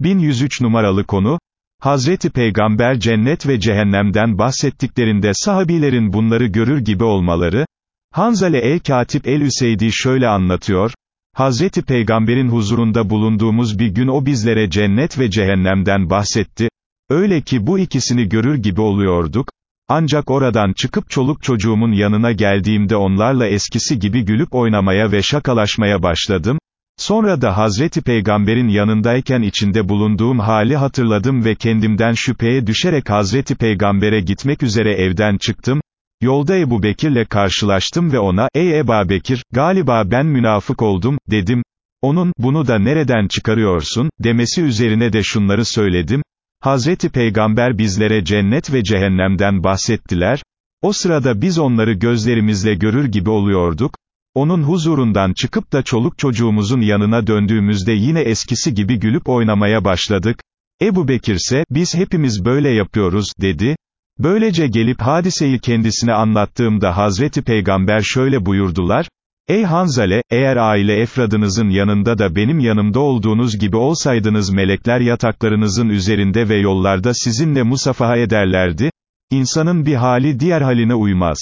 1103 numaralı konu, Hazreti Peygamber cennet ve cehennemden bahsettiklerinde sahabilerin bunları görür gibi olmaları, Hanzale el-Katip el-Üseydi şöyle anlatıyor, Hazreti Peygamber'in huzurunda bulunduğumuz bir gün o bizlere cennet ve cehennemden bahsetti, öyle ki bu ikisini görür gibi oluyorduk, ancak oradan çıkıp çoluk çocuğumun yanına geldiğimde onlarla eskisi gibi gülüp oynamaya ve şakalaşmaya başladım, Sonra da Hazreti Peygamber'in yanındayken içinde bulunduğum hali hatırladım ve kendimden şüpheye düşerek Hazreti Peygamber'e gitmek üzere evden çıktım, yolda Ebu Bekir'le karşılaştım ve ona, ey Eba Bekir, galiba ben münafık oldum, dedim, onun, bunu da nereden çıkarıyorsun, demesi üzerine de şunları söyledim, Hazreti Peygamber bizlere cennet ve cehennemden bahsettiler, o sırada biz onları gözlerimizle görür gibi oluyorduk, onun huzurundan çıkıp da çoluk çocuğumuzun yanına döndüğümüzde yine eskisi gibi gülüp oynamaya başladık. Ebu Bekir ise, biz hepimiz böyle yapıyoruz, dedi. Böylece gelip hadiseyi kendisine anlattığımda Hazreti Peygamber şöyle buyurdular, Ey Hanzale, eğer aile efradınızın yanında da benim yanımda olduğunuz gibi olsaydınız melekler yataklarınızın üzerinde ve yollarda sizinle musafaha ederlerdi, İnsanın bir hali diğer haline uymaz.